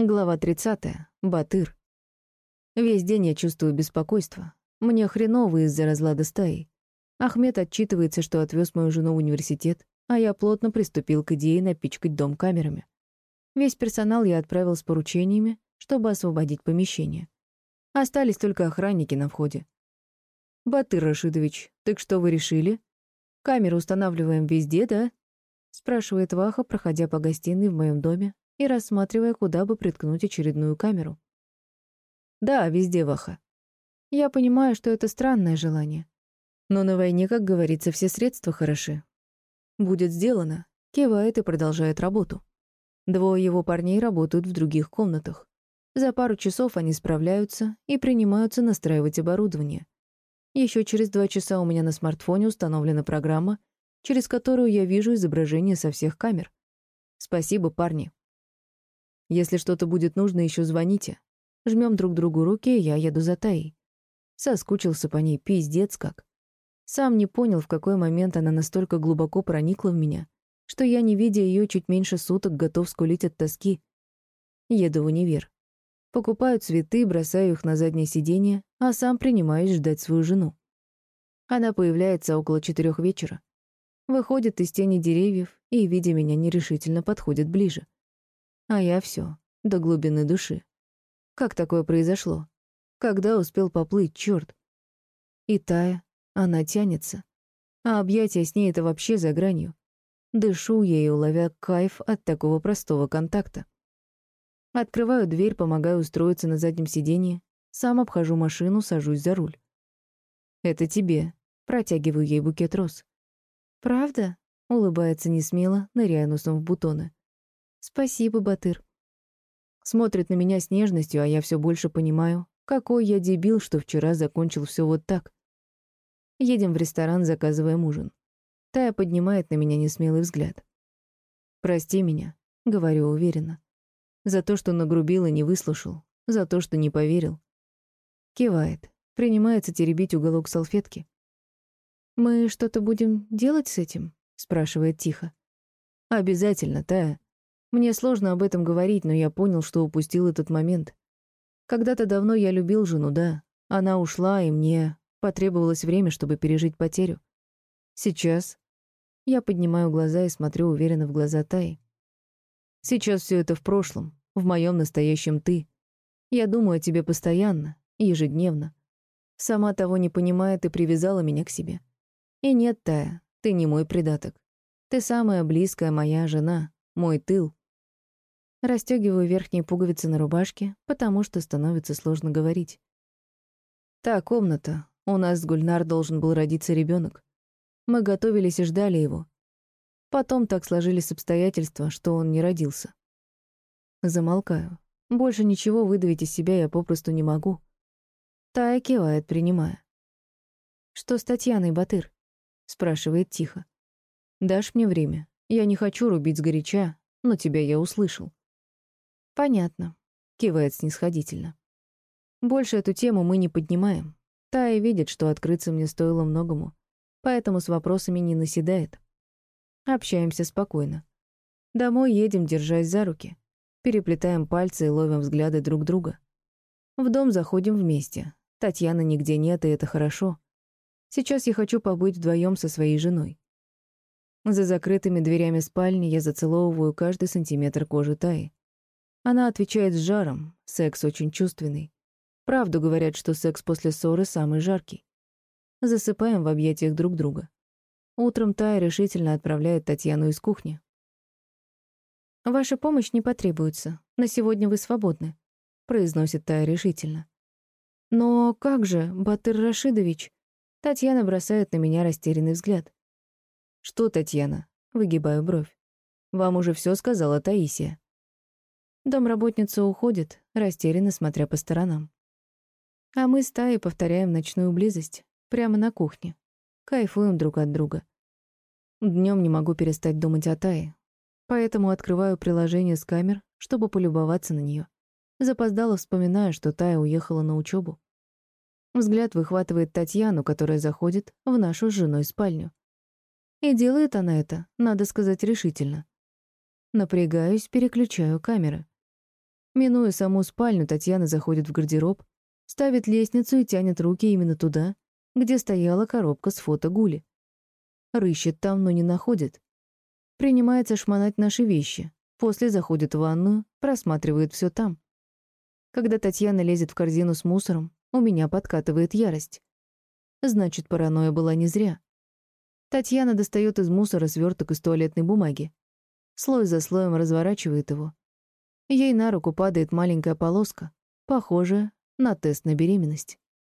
Глава 30. Батыр. Весь день я чувствую беспокойство. Мне хреново из-за разлада стаи. Ахмед отчитывается, что отвез мою жену в университет, а я плотно приступил к идее напичкать дом камерами. Весь персонал я отправил с поручениями, чтобы освободить помещение. Остались только охранники на входе. «Батыр Рашидович, так что вы решили? Камеры устанавливаем везде, да?» — спрашивает Ваха, проходя по гостиной в моем доме и рассматривая, куда бы приткнуть очередную камеру. Да, везде Ваха. Я понимаю, что это странное желание. Но на войне, как говорится, все средства хороши. Будет сделано. Кивает и продолжает работу. Двое его парней работают в других комнатах. За пару часов они справляются и принимаются настраивать оборудование. Еще через два часа у меня на смартфоне установлена программа, через которую я вижу изображение со всех камер. Спасибо, парни. Если что-то будет нужно, еще звоните. Жмем друг другу руки, я еду за Таей. Соскучился по ней, пиздец как. Сам не понял, в какой момент она настолько глубоко проникла в меня, что я, не видя ее чуть меньше суток, готов скулить от тоски. Еду в универ. Покупаю цветы, бросаю их на заднее сиденье, а сам принимаюсь ждать свою жену. Она появляется около четырех вечера. Выходит из тени деревьев и, видя меня, нерешительно подходит ближе. А я все, до глубины души. Как такое произошло? Когда успел поплыть, черт? И Тая, она тянется. А объятия с ней — это вообще за гранью. Дышу ею, ловя кайф от такого простого контакта. Открываю дверь, помогаю устроиться на заднем сиденье, сам обхожу машину, сажусь за руль. «Это тебе», — протягиваю ей букет роз. «Правда?» — улыбается несмело, ныряя носом в бутоны. «Спасибо, Батыр». Смотрит на меня с нежностью, а я все больше понимаю, какой я дебил, что вчера закончил все вот так. Едем в ресторан, заказываем ужин. Тая поднимает на меня несмелый взгляд. «Прости меня», — говорю уверенно. «За то, что нагрубил и не выслушал. За то, что не поверил». Кивает. Принимается теребить уголок салфетки. «Мы что-то будем делать с этим?» — спрашивает тихо. «Обязательно, Тая. Мне сложно об этом говорить, но я понял, что упустил этот момент. Когда-то давно я любил жену, да. Она ушла, и мне потребовалось время, чтобы пережить потерю. Сейчас я поднимаю глаза и смотрю уверенно в глаза Таи. Сейчас все это в прошлом, в моем настоящем ты. Я думаю о тебе постоянно, ежедневно. Сама того не понимая, ты привязала меня к себе. И нет, Тая, ты не мой предаток. Ты самая близкая моя жена, мой тыл. Растёгиваю верхние пуговицы на рубашке, потому что становится сложно говорить. Та комната. У нас с Гульнар должен был родиться ребенок. Мы готовились и ждали его. Потом так сложились обстоятельства, что он не родился. Замолкаю. Больше ничего выдавить из себя я попросту не могу. Тая кивает, принимая. «Что с Татьяной, Батыр?» — спрашивает тихо. «Дашь мне время? Я не хочу рубить сгоряча, но тебя я услышал». «Понятно», — кивает снисходительно. «Больше эту тему мы не поднимаем. Тая видит, что открыться мне стоило многому, поэтому с вопросами не наседает. Общаемся спокойно. Домой едем, держась за руки. Переплетаем пальцы и ловим взгляды друг друга. В дом заходим вместе. Татьяны нигде нет, и это хорошо. Сейчас я хочу побыть вдвоем со своей женой. За закрытыми дверями спальни я зацеловываю каждый сантиметр кожи Таи. Она отвечает с жаром, секс очень чувственный. Правду говорят, что секс после ссоры самый жаркий. Засыпаем в объятиях друг друга. Утром Тая решительно отправляет Татьяну из кухни. «Ваша помощь не потребуется. На сегодня вы свободны», — произносит Тая решительно. «Но как же, Батыр Рашидович?» Татьяна бросает на меня растерянный взгляд. «Что, Татьяна?» — выгибаю бровь. «Вам уже все сказала Таисия». Домработница уходит, растерянно смотря по сторонам. А мы с Таей повторяем ночную близость прямо на кухне. Кайфуем друг от друга. Днем не могу перестать думать о Тае, поэтому открываю приложение с камер, чтобы полюбоваться на нее. Запоздало вспоминаю, что Тая уехала на учебу. Взгляд выхватывает Татьяну, которая заходит в нашу с женой спальню. И делает она это, надо сказать, решительно. Напрягаюсь, переключаю камеры. Минуя саму спальню, Татьяна заходит в гардероб, ставит лестницу и тянет руки именно туда, где стояла коробка с фото Гули. Рыщет там, но не находит. Принимается шмонать наши вещи. После заходит в ванную, просматривает все там. Когда Татьяна лезет в корзину с мусором, у меня подкатывает ярость. Значит, паранойя была не зря. Татьяна достает из мусора сверток из туалетной бумаги. Слой за слоем разворачивает его. Ей на руку падает маленькая полоска, похожая на тест на беременность.